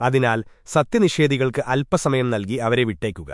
അതിനാൽ സത്യനിഷേധികൾക്ക് അല്പസമയം നൽകി അവരെ വിട്ടേക്കുക